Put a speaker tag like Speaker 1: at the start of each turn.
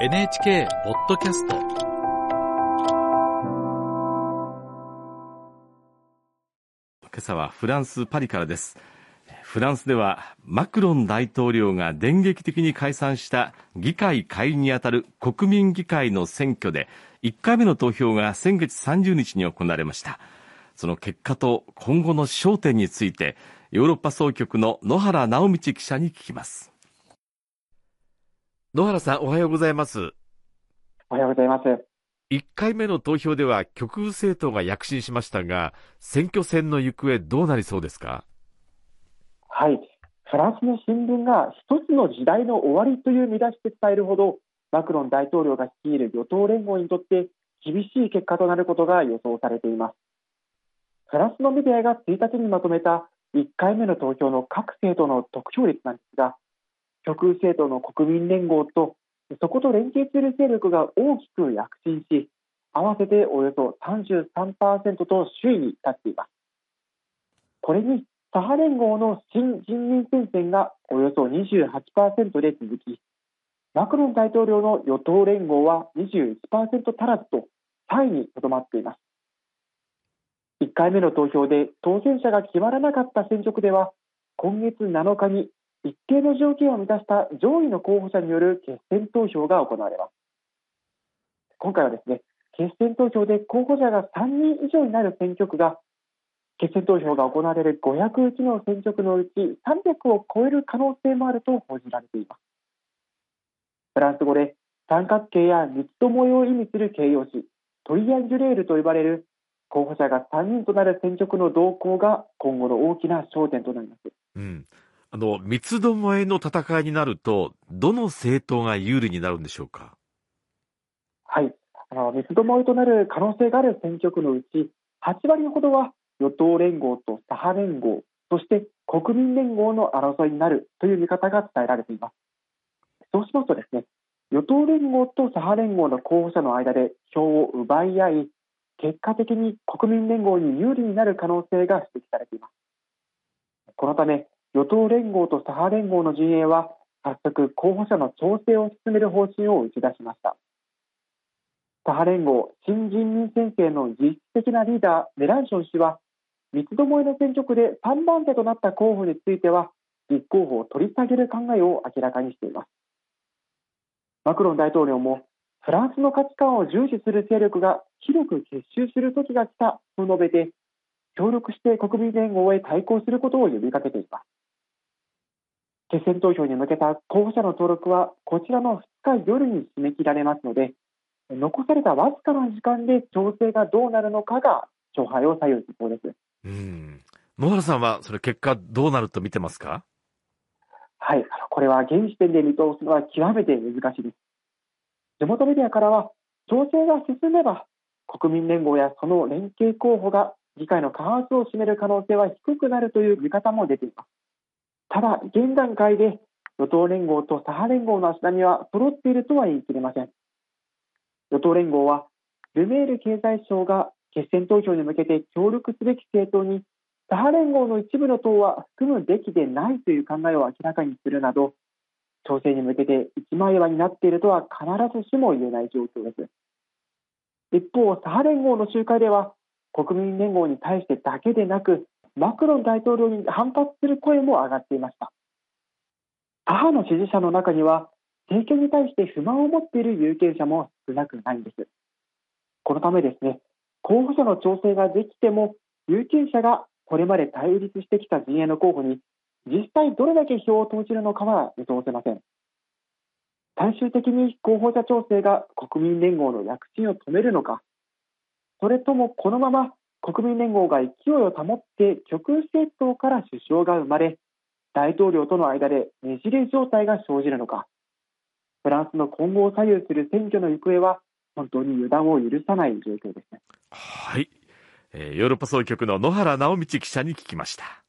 Speaker 1: NHK ポッドキャスト。
Speaker 2: 今朝はフランス・パリからです。フランスではマクロン大統領が電撃的に解散した議会会議にあたる国民議会の選挙で1回目の投票が先月30日に行われました。その結果と今後の焦点についてヨーロッパ総局の野原直道記者に聞きます。野原さんおはようございます。
Speaker 3: おはようございます。
Speaker 2: 1回目の投票では極右政党が躍進しましたが選挙戦の行方どうなりそうですか？
Speaker 3: はい、フランスの新聞が一つの時代の終わりという見出しで伝えるほど、マクロン大統領が率いる与党連合にとって厳しい結果となることが予想されています。フランスのメディアが1日にまとめた1回目の投票の各政党の得票率なんですが、極右政党の国民連合とそこと連携する勢力が大きく躍進し、合わせておよそ33%と首位に立っています。これに左派連合の新人民戦線がおよそ28%で続き、マクロン大統領の与党連合は21%足らずと3位にとどまっています。1回目の投票で当選者が決まらなかった選挙区では、今月7日に一定の条件を満たした上位の候補者による決選投票が行われます。今回はですね、決選投票で候補者が3人以上になる選挙区が決選投票が行われる501の選挙区のうち300を超える可能性もあると報じられています。フランス語で三角形や三つどもえを意味する形容詞トリアンジュレールと呼ばれる候補者が3人となる選挙区の動向が今後の大きな焦点となります、
Speaker 2: うん、あの三つどもえの戦いになるとどの政党が有利になるんでしょうか？
Speaker 3: はいあの三つどもえとなる可能性がある選挙区のうち8割ほどは与党連合と左派連合、そして国民連合の争いになるという見方が伝えられています。そうしますとですね、与党連合と左派連合の候補者の間で票を奪い合い、結果的に国民連合に有利になる可能性が指摘されています。このため、与党連合と左派連合の陣営は、早速候補者の調整を進める方針を打ち出しました。左派連合新人民戦線の実質的なリーダー、メランション氏は、三つどもえの選挙区で3番手となった候補については立候補を取り下げる考えを明らかにしていますマクロン大統領もフランスの価値観を重視する勢力が広く結集する時が来たと述べて協力して国民連合へ対抗することを呼びかけています決選投票に向けた候補者の登録はこちらの2日夜に締め切られますので残されたわずかな時間で調整がどうなるのかが勝敗を左右しそうです。
Speaker 2: うん。野原さんは、それ結果どうなると見てますか？
Speaker 3: はい。これは現時点で見通すのは極めて難しいです。地元メディアからは、調整が進めば、国民連合やその連携候補が議会の過半数を占める可能性は低くなるという見方も出ています。ただ、現段階で与党連合と左派連合の足並みは揃っているとは言い切れません。与党連合は、ルメール経済相が決選投票に向けて協力すべき政党に左派連合の一部の党は含むべきでないという考えを明らかにするなど調整に向けて一枚岩になっているとは必ずしも言えない状況です一方左派連合の集会では国民連合に対してだけでなくマクロン大統領に反発する声も上がっていました。左派の支持者の中には政権に対して不満を持っている有権者も少なくないんです。このためですね候補者の調整ができても有権者がこれまで対立してきた陣営の候補に実際どれだけ票を投じるのかは見通せません。最終的に候補者調整が国民連合の躍進を止めるのかそれともこのまま国民連合が勢いを保って極右政党から首相が生まれ大統領との間でねじれ状態が生じるのかフランスの今後を左右する選挙の行方は本当に油断を許さない状況です。
Speaker 2: はい、えー、ヨーロッパ総局の野原直道記者に聞きました。